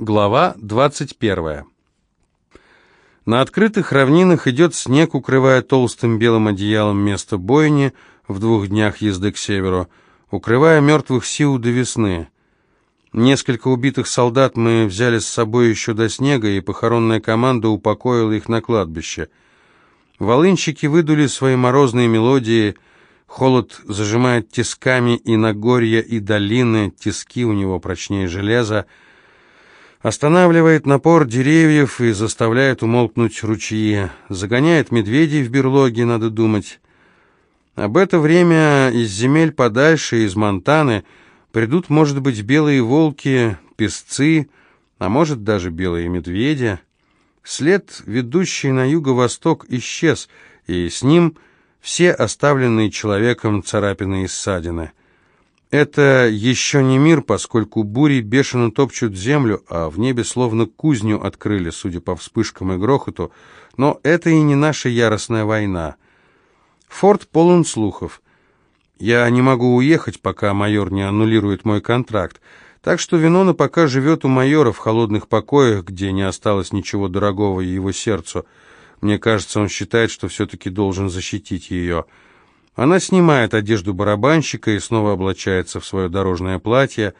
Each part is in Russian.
Глава 21. На открытых равнинах идет снег, укрывая толстым белым одеялом место бойни в двух днях езды к северу, укрывая мертвых сил до весны. Несколько убитых солдат мы взяли с собой еще до снега, и похоронная команда упокоила их на кладбище. Волынщики выдули свои морозные мелодии, холод зажимает тисками и Нагорья, и долины, тиски у него прочнее железа, Останавливает напор деревьев и заставляет умолкнуть ручьи. Загоняет медведей в берлоги, надо думать. Об это время из земель подальше, из Монтаны, придут, может быть, белые волки, песцы, а может, даже белые медведи. След, ведущий на юго-восток, исчез, и с ним все оставленные человеком царапины и ссадины — это еще не мир, поскольку бури бешено топчут землю, а в небе словно кузню открыли, судя по вспышкам и грохоту, но это и не наша яростная война. Форт полон слухов. Я не могу уехать, пока майор не аннулирует мой контракт, так что Винона пока живет у майора в холодных покоях, где не осталось ничего дорогого его сердцу. Мне кажется, он считает, что все-таки должен защитить ее. Она снимает одежду барабанщика и снова облачается в свое дорожное платье.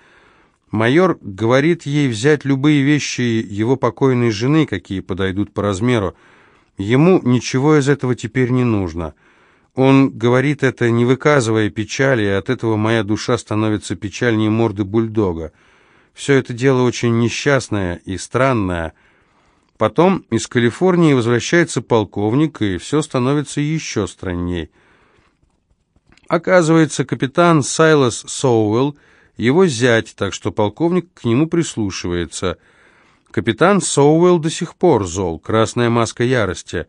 Майор говорит ей взять любые вещи его покойной жены, какие подойдут по размеру. Ему ничего из этого теперь не нужно. Он говорит это, не выказывая печали, и от этого моя душа становится печальнее морды бульдога. Все это дело очень несчастное и странное. Потом из Калифорнии возвращается полковник, и все становится еще странней. Оказывается, капитан Сайлас Соуэлл его зять, так что полковник к нему прислушивается. Капитан Соуэлл до сих пор зол, красная маска ярости.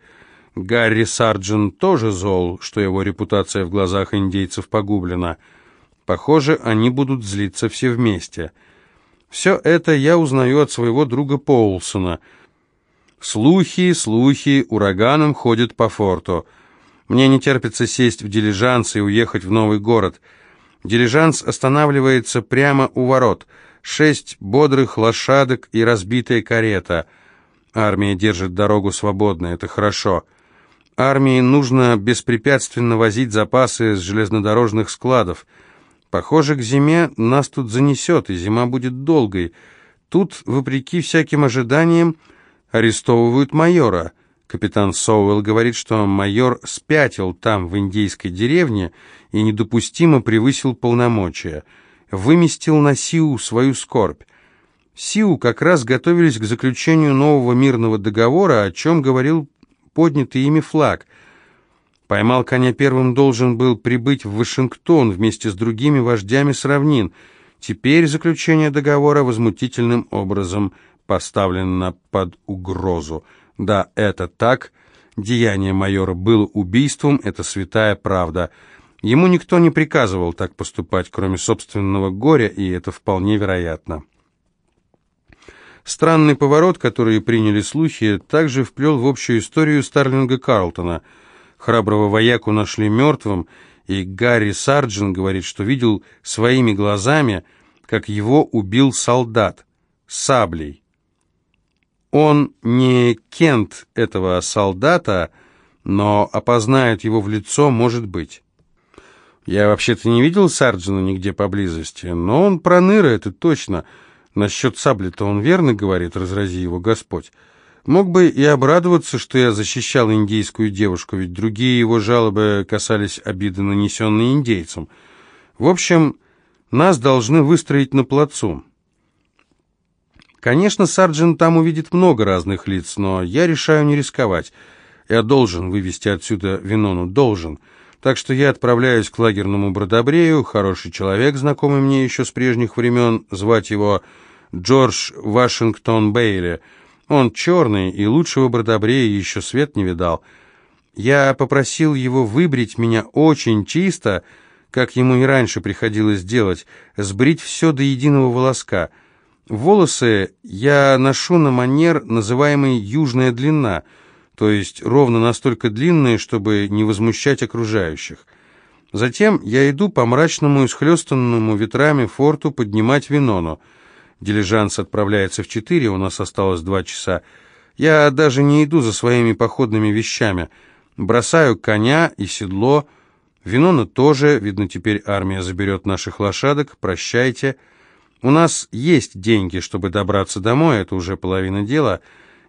Гарри Сарджин тоже зол, что его репутация в глазах индейцев погублена. Похоже, они будут злиться все вместе. Все это я узнаю от своего друга Поулсона. Слухи, слухи ураганом ходят по форту. Мне не терпится сесть в дилижанс и уехать в новый город. Дилижанс останавливается прямо у ворот. Шесть бодрых лошадок и разбитая карета. Армия держит дорогу свободно, это хорошо. Армии нужно беспрепятственно возить запасы с железнодорожных складов. Похоже, к зиме нас тут занесет, и зима будет долгой. Тут, вопреки всяким ожиданиям, арестовывают майора — Капитан Соуэлл говорит, что майор спятил там, в индейской деревне, и недопустимо превысил полномочия. Выместил на Сиу свою скорбь. Сиу как раз готовились к заключению нового мирного договора, о чем говорил поднятый ими флаг. Поймал коня первым должен был прибыть в Вашингтон вместе с другими вождями с равнин. Теперь заключение договора возмутительным образом поставлено под угрозу. Да, это так. Деяние майора было убийством, это святая правда. Ему никто не приказывал так поступать, кроме собственного горя, и это вполне вероятно. Странный поворот, который приняли слухи, также вплел в общую историю Старлинга Карлтона. Храброго вояку нашли мертвым, и Гарри Сарджин говорит, что видел своими глазами, как его убил солдат саблей. Он не кент этого солдата, но опознает его в лицо, может быть. Я вообще-то не видел Сарджина нигде поблизости, но он проныра, это точно. Насчет сабли-то он верно говорит, разрази его Господь. Мог бы и обрадоваться, что я защищал индейскую девушку, ведь другие его жалобы касались обиды, нанесенной индейцам. В общем, нас должны выстроить на плацу. Конечно, Сарджин там увидит много разных лиц, но я решаю не рисковать. Я должен вывести отсюда Винону, должен. Так что я отправляюсь к лагерному Бродобрею, хороший человек, знакомый мне еще с прежних времен, звать его Джордж Вашингтон Бейли. Он черный, и лучшего Бродобрея еще свет не видал. Я попросил его выбрить меня очень чисто, как ему и раньше приходилось делать, сбрить все до единого волоска — Волосы я ношу на манер, называемый «южная длина», то есть ровно настолько длинные, чтобы не возмущать окружающих. Затем я иду по мрачному и схлестанному ветрами форту поднимать Винону. Дилижанс отправляется в четыре, у нас осталось два часа. Я даже не иду за своими походными вещами. Бросаю коня и седло. Винона тоже, видно, теперь армия заберет наших лошадок. Прощайте. У нас есть деньги, чтобы добраться домой, это уже половина дела.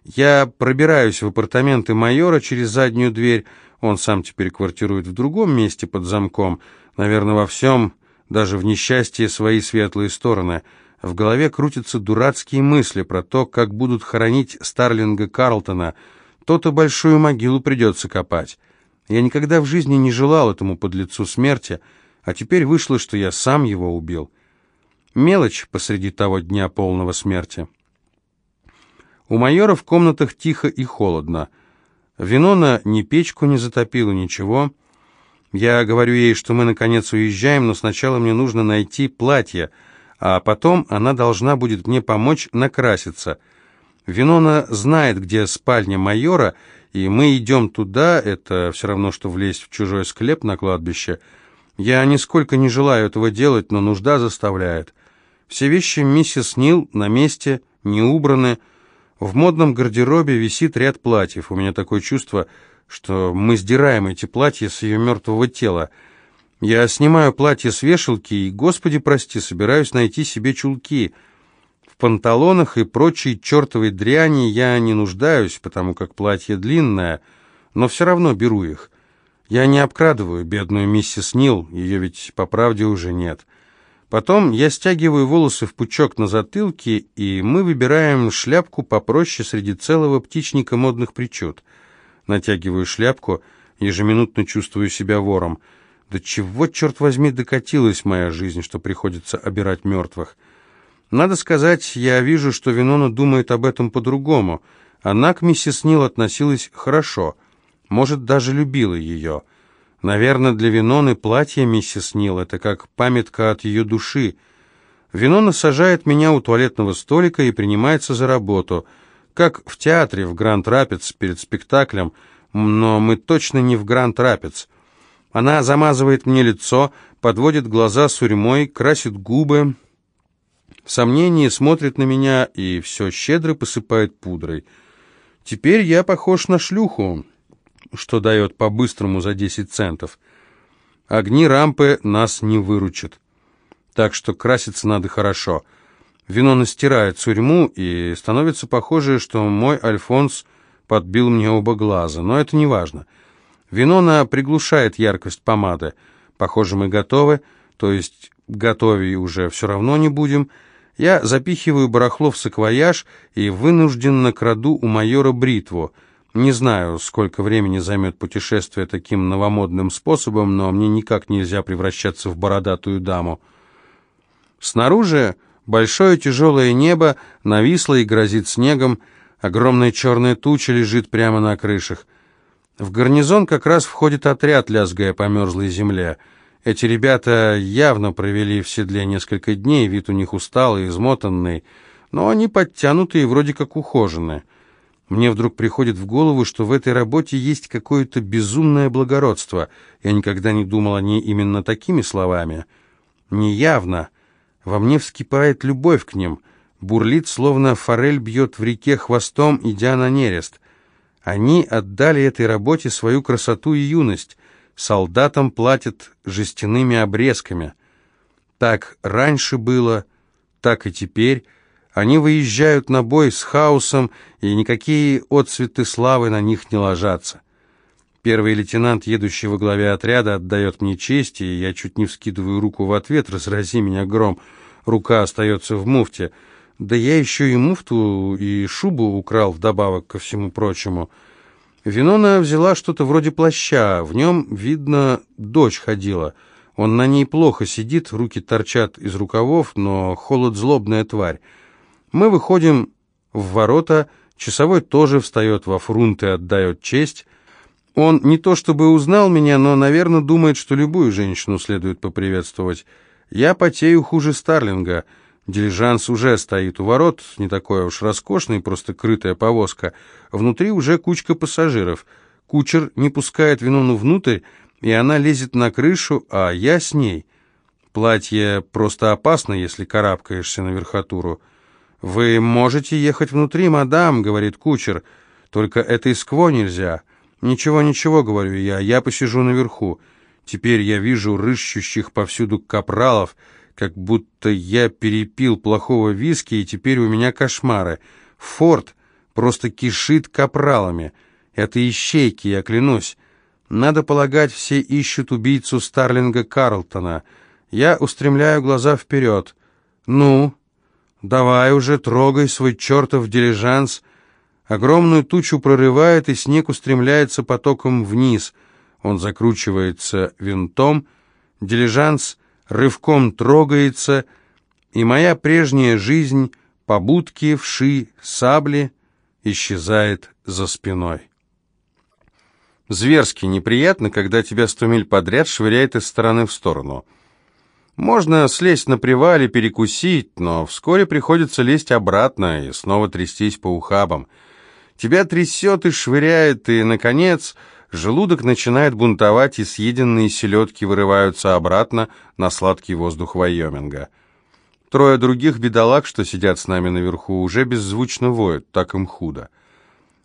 Я пробираюсь в апартаменты майора через заднюю дверь. Он сам теперь квартирует в другом месте под замком. Наверное, во всем, даже в несчастье, свои светлые стороны — в голове крутятся дурацкие мысли про то, как будут хоронить Старлинга Карлтона. То-то большую могилу придется копать. Я никогда в жизни не желал этому подлецу смерти, а теперь вышло, что я сам его убил. Мелочь посреди того дня полного смерти. У майора в комнатах тихо и холодно. Винона ни печку не затопила, ничего. Я говорю ей, что мы наконец уезжаем, но сначала мне нужно найти платье — а потом она должна будет мне помочь накраситься. Винона знает, где спальня майора, и мы идем туда, это все равно, что влезть в чужой склеп на кладбище. Я нисколько не желаю этого делать, но нужда заставляет. Все вещи миссис Нил на месте, не убраны. В модном гардеробе висит ряд платьев. У меня такое чувство, что мы сдираем эти платья с ее мертвого тела. Я снимаю платье с вешалки и, господи прости, собираюсь найти себе чулки. В панталонах и прочей чертовой дряни я не нуждаюсь, потому как платье длинное, но все равно беру их. Я не обкрадываю бедную миссис Нил, ее ведь по правде уже нет. Потом я стягиваю волосы в пучок на затылке, и мы выбираем шляпку попроще среди целого птичника модных причуд. Натягиваю шляпку, ежеминутно чувствую себя вором — до чего, черт возьми, докатилась моя жизнь, что приходится обирать мертвых? Надо сказать, я вижу, что Винона думает об этом по-другому. Она к миссис Нил относилась хорошо, может, даже любила ее. Наверное, для Виноны платье миссис Нил — это как памятка от ее души. Винона сажает меня у туалетного столика и принимается за работу. Как в театре в Гранд-Рапидс перед спектаклем, но мы точно не в Гранд-Рапидс. Она замазывает мне лицо, подводит глаза сурьмой, красит губы. В сомнении смотрит на меня и все щедро посыпает пудрой. Теперь я похож на шлюху, что дает по-быстрому за 10 центов. Огни рампы нас не выручат. Так что краситься надо хорошо. Вино настирает сурьму, и становится похоже, что мой Альфонс подбил мне оба глаза. Но это не важно. Винона приглушает яркость помады. Похоже, мы готовы, то есть готовей уже все равно не будем. Я запихиваю барахло в саквояж и вынужденно краду у майора бритву. Не знаю, сколько времени займет путешествие таким новомодным способом, но мне никак нельзя превращаться в бородатую даму. Снаружи большое тяжелое небо нависло и грозит снегом, огромная черная туча лежит прямо на крышах. В гарнизон как раз входит отряд, лязгая по мерзлой земле. Эти ребята явно провели в седле несколько дней, вид у них усталый, измотанный, но они подтянутые и вроде как ухоженные. Мне вдруг приходит в голову, что в этой работе есть какое-то безумное благородство. Я никогда не думал о ней именно такими словами. Неявно. Во мне вскипает любовь к ним. Бурлит, словно форель бьет в реке хвостом, идя на нерест. Они отдали этой работе свою красоту и юность. Солдатам платят жестяными обрезками. Так раньше было, так и теперь. Они выезжают на бой с хаосом, и никакие отцветы славы на них не ложатся. Первый лейтенант, едущий во главе отряда, отдает мне честь, и я чуть не вскидываю руку в ответ, разрази меня гром. Рука остается в муфте. Да я еще и муфту, и шубу украл вдобавок ко всему прочему. Винона взяла что-то вроде плаща, в нем, видно, дочь ходила. Он на ней плохо сидит, руки торчат из рукавов, но холод злобная тварь. Мы выходим в ворота, часовой тоже встает во фрунт и отдает честь. Он не то чтобы узнал меня, но, наверное, думает, что любую женщину следует поприветствовать. Я потею хуже Старлинга — Дилижанс уже стоит у ворот, не такой уж роскошный, просто крытая повозка. Внутри уже кучка пассажиров. Кучер не пускает Винуну внутрь, и она лезет на крышу, а я с ней. Платье просто опасно, если карабкаешься на верхотуру. «Вы можете ехать внутри, мадам», — говорит кучер, — «только этой скво нельзя». «Ничего, ничего», — говорю я, — «я посижу наверху». Теперь я вижу рыщущих повсюду капралов, как будто я перепил плохого виски, и теперь у меня кошмары. Форд просто кишит капралами. Это ищейки, я клянусь. Надо полагать, все ищут убийцу Старлинга Карлтона. Я устремляю глаза вперед. «Ну, давай уже, трогай свой чертов дилижанс». Огромную тучу прорывает, и снег устремляется потоком вниз. Он закручивается винтом, дилижанс рывком трогается, и моя прежняя жизнь, побудки, вши, сабли, исчезает за спиной. Зверски неприятно, когда тебя сто миль подряд швыряет из стороны в сторону. Можно слезть на привале, перекусить, но вскоре приходится лезть обратно и снова трястись по ухабам. Тебя трясет и швыряет, и, наконец, желудок начинает бунтовать, и съеденные селедки вырываются обратно на сладкий воздух Вайоминга. Трое других бедолаг, что сидят с нами наверху, уже беззвучно воют, так им худо.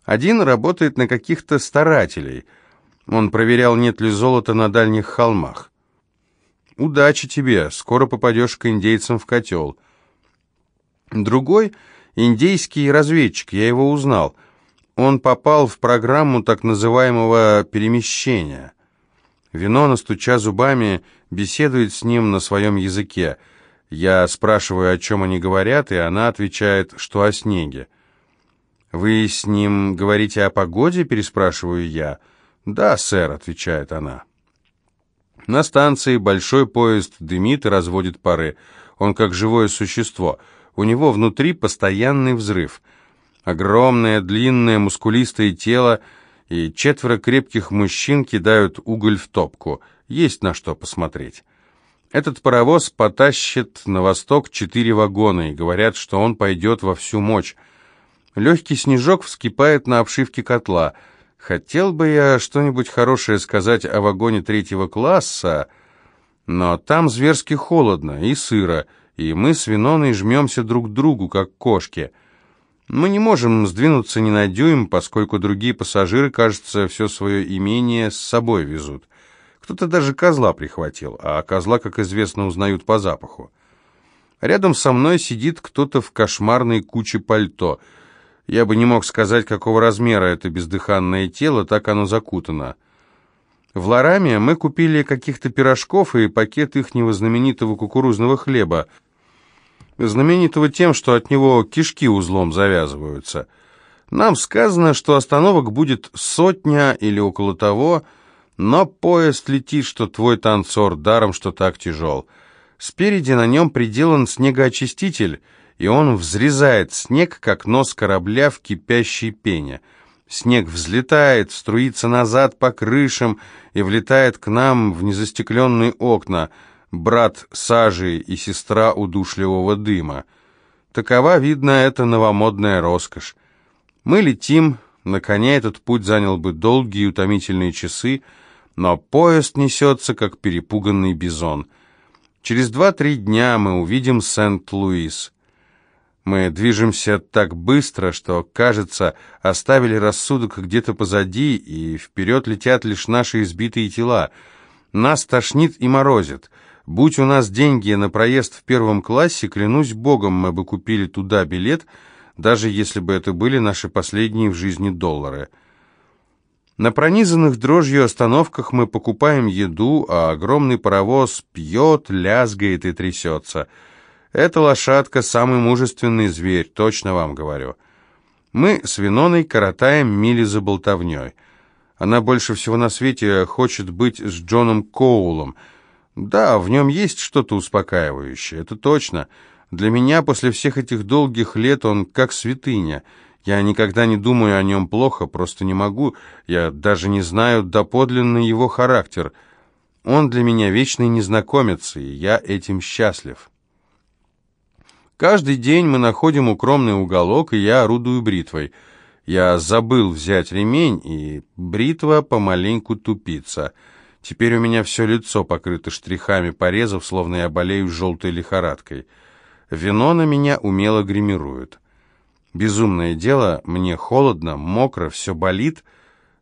Один работает на каких-то старателей. Он проверял, нет ли золота на дальних холмах. Удачи тебе, скоро попадешь к индейцам в котел. Другой — индейский разведчик, я его узнал. Он попал в программу так называемого перемещения. Вино, настуча зубами, беседует с ним на своем языке. Я спрашиваю, о чем они говорят, и она отвечает, что о снеге. «Вы с ним говорите о погоде?» – переспрашиваю я. «Да, сэр», – отвечает она. На станции большой поезд дымит и разводит пары. Он как живое существо. У него внутри постоянный взрыв. Огромное, длинное, мускулистое тело и четверо крепких мужчин кидают уголь в топку. Есть на что посмотреть. Этот паровоз потащит на восток четыре вагона, и говорят, что он пойдет во всю мощь. Легкий снежок вскипает на обшивке котла. Хотел бы я что-нибудь хорошее сказать о вагоне третьего класса, но там зверски холодно и сыро, и мы с Виноной жмемся друг к другу, как кошки. Мы не можем сдвинуться ни на дюйм, поскольку другие пассажиры, кажется, все свое имение с собой везут. Кто-то даже козла прихватил, а козла, как известно, узнают по запаху. Рядом со мной сидит кто-то в кошмарной куче пальто — я бы не мог сказать, какого размера это бездыханное тело, так оно закутано. В Лараме мы купили каких-то пирожков и пакет ихнего знаменитого кукурузного хлеба, знаменитого тем, что от него кишки узлом завязываются. Нам сказано, что остановок будет сотня или около того, но поезд летит, что твой танцор даром, что так тяжел. Спереди на нем приделан снегоочиститель — и он взрезает снег, как нос корабля в кипящей пене. Снег взлетает, струится назад по крышам и влетает к нам в незастекленные окна, брат сажи и сестра удушливого дыма. Такова, видно, это новомодная роскошь. Мы летим, на коне этот путь занял бы долгие утомительные часы, но поезд несется, как перепуганный бизон. Через два-три дня мы увидим Сент-Луис. Мы движемся так быстро, что, кажется, оставили рассудок где-то позади, и вперед летят лишь наши избитые тела. Нас тошнит и морозит. Будь у нас деньги на проезд в первом классе, клянусь богом, мы бы купили туда билет, даже если бы это были наши последние в жизни доллары. На пронизанных дрожью остановках мы покупаем еду, а огромный паровоз пьет, лязгает и трясется — эта лошадка – самый мужественный зверь, точно вам говорю. Мы с Виноной коротаем мили за болтовней. Она больше всего на свете хочет быть с Джоном Коулом. Да, в нем есть что-то успокаивающее, это точно. Для меня после всех этих долгих лет он как святыня. Я никогда не думаю о нем плохо, просто не могу. Я даже не знаю доподлинно его характер. Он для меня вечный незнакомец, и я этим счастлив». Каждый день мы находим укромный уголок, и я орудую бритвой. Я забыл взять ремень, и бритва помаленьку тупится. Теперь у меня все лицо покрыто штрихами порезов, словно я болею желтой лихорадкой. Вино на меня умело гримирует. Безумное дело, мне холодно, мокро, все болит,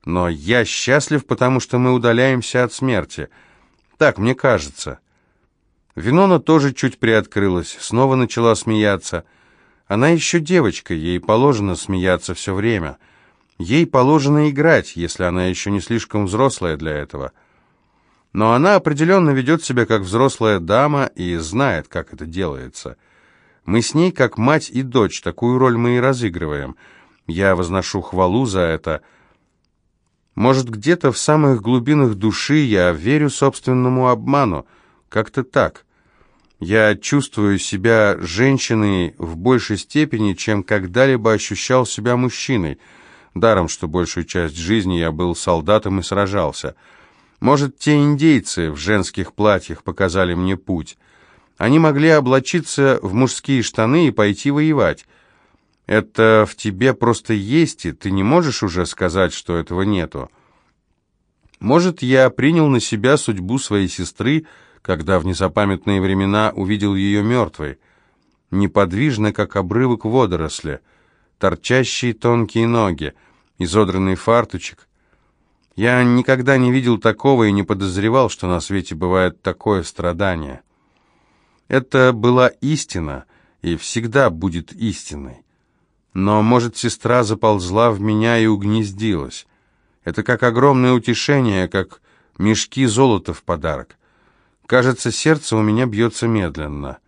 но я счастлив, потому что мы удаляемся от смерти. Так мне кажется. Винона тоже чуть приоткрылась, снова начала смеяться. Она еще девочка, ей положено смеяться все время. Ей положено играть, если она еще не слишком взрослая для этого. Но она определенно ведет себя как взрослая дама и знает, как это делается. Мы с ней как мать и дочь, такую роль мы и разыгрываем. Я возношу хвалу за это. Может, где-то в самых глубинах души я верю собственному обману. Как-то так. Я чувствую себя женщиной в большей степени, чем когда-либо ощущал себя мужчиной. Даром, что большую часть жизни я был солдатом и сражался. Может, те индейцы в женских платьях показали мне путь. Они могли облачиться в мужские штаны и пойти воевать. Это в тебе просто есть, и ты не можешь уже сказать, что этого нету. Может, я принял на себя судьбу своей сестры, когда в незапамятные времена увидел ее мертвой, неподвижно, как обрывок водоросли, торчащие тонкие ноги, изодранный фартучек, я никогда не видел такого и не подозревал, что на свете бывает такое страдание. Это была истина и всегда будет истиной. Но, может, сестра заползла в меня и угнездилась. Это как огромное утешение, как мешки золота в подарок. Кажется, сердце у меня бьется медленно.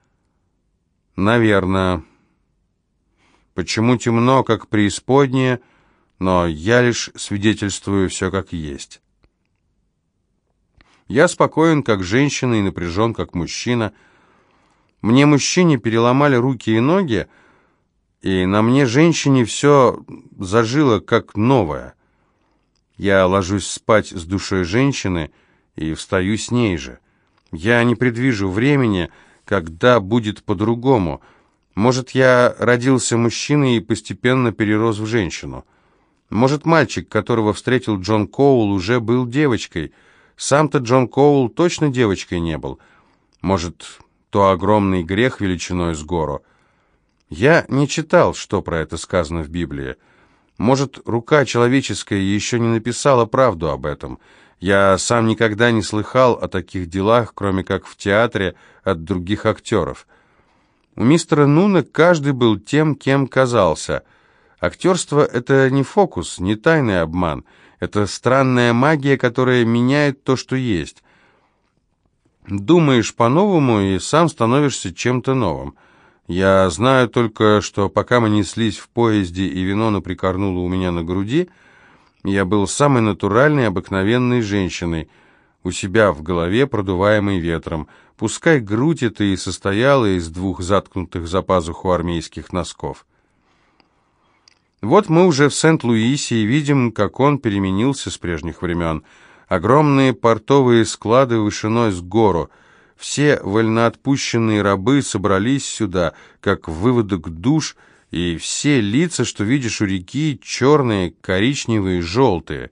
Наверное. Почему темно, как преисподнее, — но я лишь свидетельствую все как есть. Я спокоен, как женщина, и напряжен, как мужчина. Мне, мужчине, переломали руки и ноги, и на мне, женщине, все зажило, как новое. Я ложусь спать с душой женщины и встаю с ней же. Я не предвижу времени, когда будет по-другому. Может, я родился мужчиной и постепенно перерос в женщину. Может, мальчик, которого встретил Джон Коул, уже был девочкой. Сам-то Джон Коул точно девочкой не был. Может, то огромный грех величиной с гору. Я не читал, что про это сказано в Библии. Может, рука человеческая еще не написала правду об этом. Я сам никогда не слыхал о таких делах, кроме как в театре от других актеров. У мистера Нуна каждый был тем, кем казался – Актерство — это не фокус, не тайный обман. Это странная магия, которая меняет то, что есть. Думаешь по-новому и сам становишься чем-то новым. Я знаю только, что пока мы неслись в поезде и Винона прикорнула у меня на груди, я был самой натуральной, обыкновенной женщиной, у себя в голове, продуваемой ветром. Пускай грудь это и состояла из двух заткнутых за пазуху армейских носков. Вот мы уже в Сент-Луисе и видим, как он переменился с прежних времен. Огромные портовые склады вышиной с гору. Все вольноотпущенные рабы собрались сюда, как выводок душ, и все лица, что видишь у реки, черные, коричневые, желтые.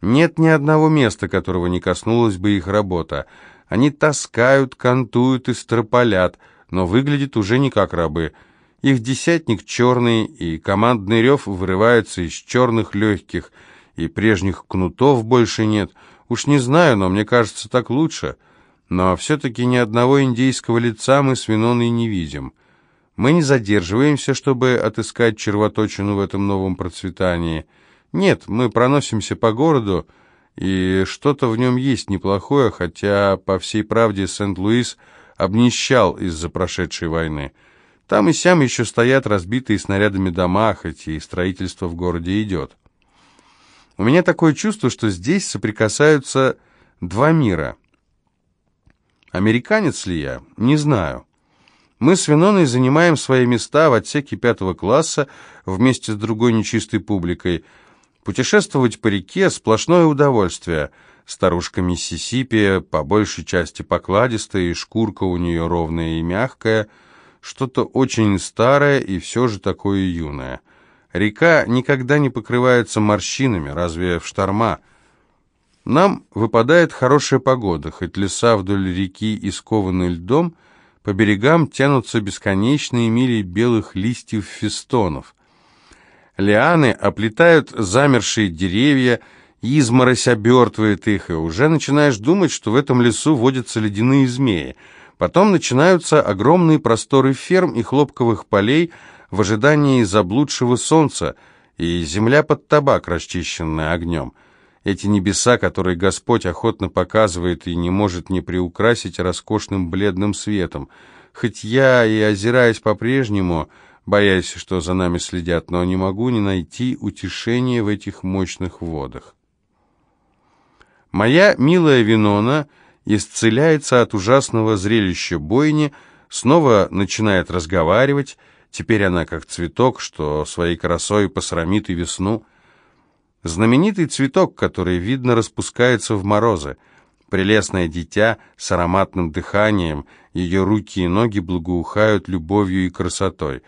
Нет ни одного места, которого не коснулась бы их работа. Они таскают, кантуют и строполят, но выглядят уже не как рабы – их десятник черный, и командный рев вырывается из черных легких, и прежних кнутов больше нет. Уж не знаю, но мне кажется, так лучше. Но все-таки ни одного индейского лица мы с Виноной не видим. Мы не задерживаемся, чтобы отыскать червоточину в этом новом процветании. Нет, мы проносимся по городу, и что-то в нем есть неплохое, хотя, по всей правде, Сент-Луис обнищал из-за прошедшей войны. Там и сям еще стоят разбитые снарядами дома, хоть и строительство в городе идет. У меня такое чувство, что здесь соприкасаются два мира. Американец ли я? Не знаю. Мы с Виноной занимаем свои места в отсеке пятого класса вместе с другой нечистой публикой. Путешествовать по реке – сплошное удовольствие. Старушка Миссисипи, по большей части покладистая, и шкурка у нее ровная и мягкая – что-то очень старое и все же такое юное. Река никогда не покрывается морщинами, разве в шторма. Нам выпадает хорошая погода, хоть леса вдоль реки искованы льдом, по берегам тянутся бесконечные мили белых листьев фестонов. Лианы оплетают замершие деревья, изморозь обертывает их, и уже начинаешь думать, что в этом лесу водятся ледяные змеи. Потом начинаются огромные просторы ферм и хлопковых полей в ожидании заблудшего солнца, и земля под табак, расчищенная огнем. Эти небеса, которые Господь охотно показывает и не может не приукрасить роскошным бледным светом. Хоть я и озираюсь по-прежнему, боясь, что за нами следят, но не могу не найти утешения в этих мощных водах. Моя милая Винона исцеляется от ужасного зрелища бойни, снова начинает разговаривать, теперь она как цветок, что своей красой посрамит и весну. Знаменитый цветок, который, видно, распускается в морозы. Прелестное дитя с ароматным дыханием, ее руки и ноги благоухают любовью и красотой.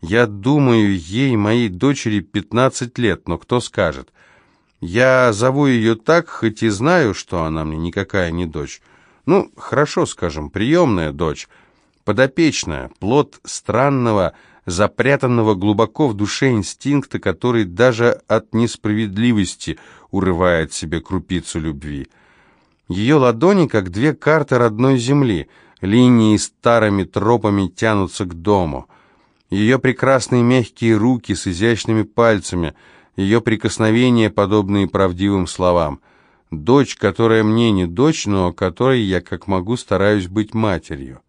Я думаю, ей, моей дочери, пятнадцать лет, но кто скажет? Я зову ее так, хоть и знаю, что она мне никакая не дочь. Ну, хорошо, скажем, приемная дочь, подопечная, плод странного, запрятанного глубоко в душе инстинкта, который даже от несправедливости урывает себе крупицу любви. Ее ладони, как две карты родной земли, линии старыми тропами тянутся к дому. Ее прекрасные мягкие руки с изящными пальцами, ее прикосновения, подобные правдивым словам. Дочь, которая мне не дочь, но которой я, как могу, стараюсь быть матерью.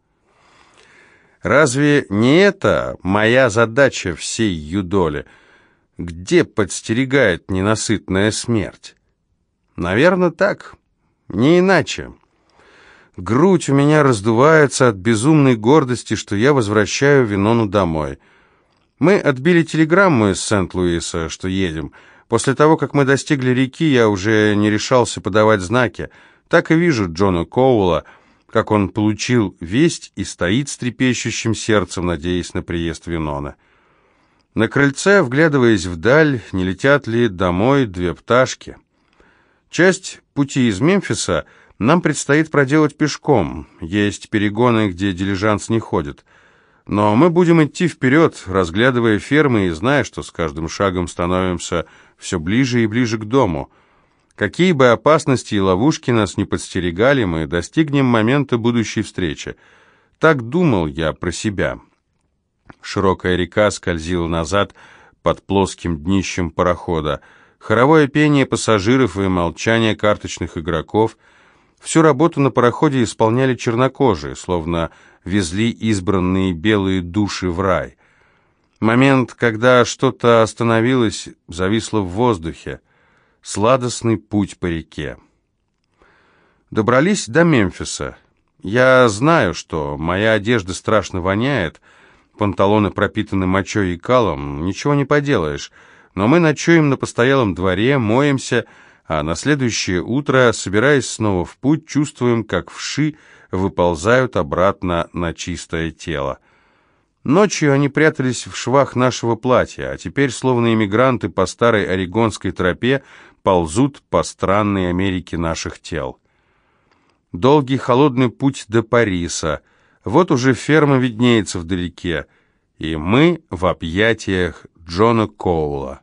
Разве не это моя задача всей юдоли? Где подстерегает ненасытная смерть? Наверное, так, не иначе. Грудь у меня раздувается от безумной гордости, что я возвращаю Винону домой. Мы отбили телеграмму из Сент-Луиса, что едем. После того, как мы достигли реки, я уже не решался подавать знаки. Так и вижу Джона Коула — как он получил весть и стоит с трепещущим сердцем, надеясь на приезд Винона. На крыльце, вглядываясь вдаль, не летят ли домой две пташки. Часть пути из Мемфиса нам предстоит проделать пешком. Есть перегоны, где дилижанс не ходит. Но мы будем идти вперед, разглядывая фермы и зная, что с каждым шагом становимся все ближе и ближе к дому — Какие бы опасности и ловушки нас не подстерегали, мы достигнем момента будущей встречи. Так думал я про себя. Широкая река скользила назад под плоским днищем парохода. Хоровое пение пассажиров и молчание карточных игроков. Всю работу на пароходе исполняли чернокожие, словно везли избранные белые души в рай. Момент, когда что-то остановилось, зависло в воздухе сладостный путь по реке. Добрались до Мемфиса. Я знаю, что моя одежда страшно воняет, панталоны пропитаны мочой и калом, ничего не поделаешь, но мы ночуем на постоялом дворе, моемся, а на следующее утро, собираясь снова в путь, чувствуем, как вши выползают обратно на чистое тело. Ночью они прятались в швах нашего платья, а теперь, словно иммигранты по старой орегонской тропе, ползут по странной Америке наших тел. Долгий холодный путь до Париса. Вот уже ферма виднеется вдалеке, и мы в объятиях Джона Коула.